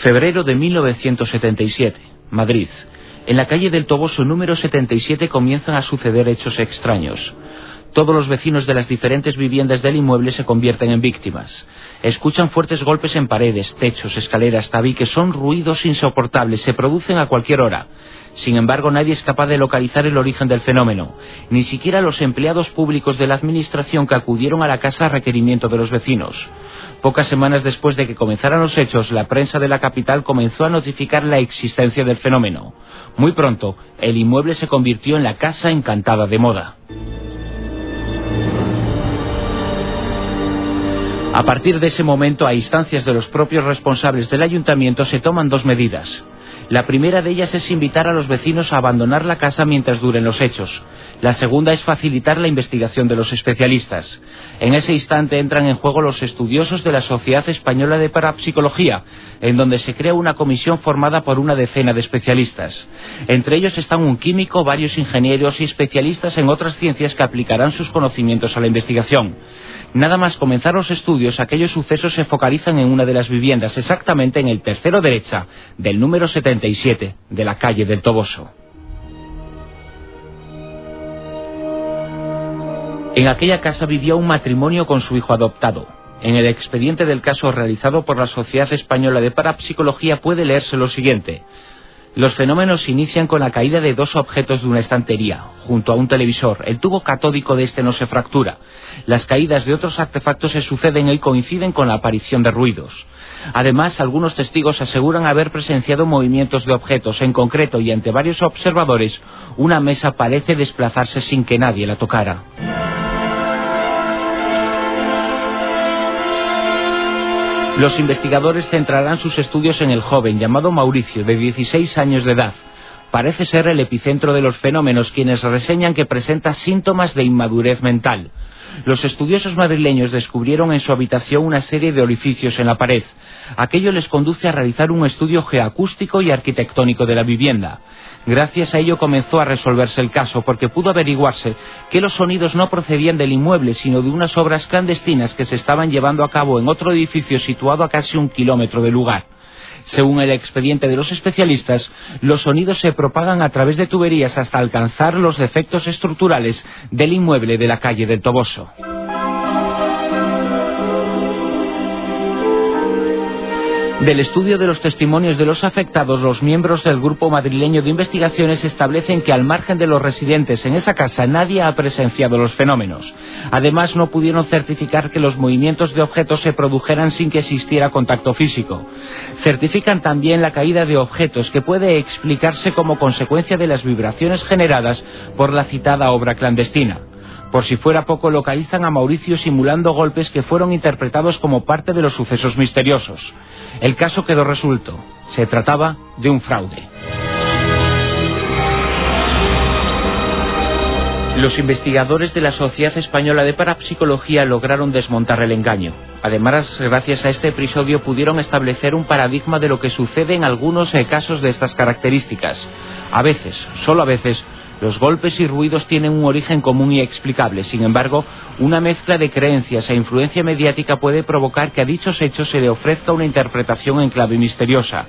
Febrero de 1977, Madrid. En la calle del Toboso número 77 comienzan a suceder hechos extraños. Todos los vecinos de las diferentes viviendas del inmueble se convierten en víctimas. Escuchan fuertes golpes en paredes, techos, escaleras, tabiques, son ruidos insoportables, se producen a cualquier hora. Sin embargo, nadie es capaz de localizar el origen del fenómeno, ni siquiera los empleados públicos de la Administración que acudieron a la casa a requerimiento de los vecinos. Pocas semanas después de que comenzaran los hechos, la prensa de la capital comenzó a notificar la existencia del fenómeno. Muy pronto, el inmueble se convirtió en la casa encantada de moda. A partir de ese momento, a instancias de los propios responsables del ayuntamiento, se toman dos medidas. La primera de ellas es invitar a los vecinos a abandonar la casa mientras duren los hechos. La segunda es facilitar la investigación de los especialistas. En ese instante entran en juego los estudiosos de la Sociedad Española de Parapsicología, en donde se crea una comisión formada por una decena de especialistas. Entre ellos están un químico, varios ingenieros y especialistas en otras ciencias que aplicarán sus conocimientos a la investigación. Nada más comenzar los estudios, aquellos sucesos se focalizan en una de las viviendas, exactamente en el tercero derecha del número 77 de la calle del Toboso. En aquella casa vivía un matrimonio con su hijo adoptado. En el expediente del caso realizado por la Sociedad Española de Parapsicología puede leerse lo siguiente. Los fenómenos inician con la caída de dos objetos de una estantería, junto a un televisor. El tubo catódico de este no se fractura. Las caídas de otros artefactos se suceden y coinciden con la aparición de ruidos. Además, algunos testigos aseguran haber presenciado movimientos de objetos. En concreto, y ante varios observadores, una mesa parece desplazarse sin que nadie la tocara. Los investigadores centrarán sus estudios en el joven llamado Mauricio, de 16 años de edad. Parece ser el epicentro de los fenómenos quienes reseñan que presenta síntomas de inmadurez mental. Los estudiosos madrileños descubrieron en su habitación una serie de orificios en la pared. Aquello les conduce a realizar un estudio geoacústico y arquitectónico de la vivienda. Gracias a ello comenzó a resolverse el caso, porque pudo averiguarse que los sonidos no procedían del inmueble, sino de unas obras clandestinas que se estaban llevando a cabo en otro edificio situado a casi un kilómetro del lugar. Según el expediente de los especialistas, los sonidos se propagan a través de tuberías hasta alcanzar los defectos estructurales del inmueble de la calle del Toboso. Del estudio de los testimonios de los afectados, los miembros del grupo madrileño de investigaciones establecen que al margen de los residentes en esa casa nadie ha presenciado los fenómenos. Además, no pudieron certificar que los movimientos de objetos se produjeran sin que existiera contacto físico. Certifican también la caída de objetos que puede explicarse como consecuencia de las vibraciones generadas por la citada obra clandestina. Por si fuera poco, localizan a Mauricio simulando golpes que fueron interpretados como parte de los sucesos misteriosos. El caso quedó resuelto. Se trataba de un fraude. Los investigadores de la Sociedad Española de Parapsicología lograron desmontar el engaño. Además, gracias a este episodio pudieron establecer un paradigma de lo que sucede en algunos casos de estas características. A veces, solo a veces, los golpes y ruidos tienen un origen común y explicable. Sin embargo, una mezcla de creencias e influencia mediática puede provocar que a dichos hechos se le ofrezca una interpretación en clave misteriosa.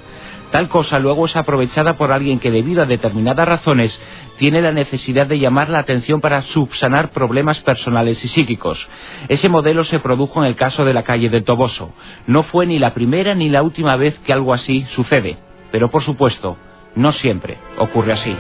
Tal cosa luego es aprovechada por alguien que debido a determinadas razones tiene la necesidad de llamar la atención para subsanar problemas personales y psíquicos. Ese modelo se produjo en el caso de la calle de Toboso. No fue ni la primera ni la última vez que algo así sucede. Pero por supuesto, no siempre ocurre así.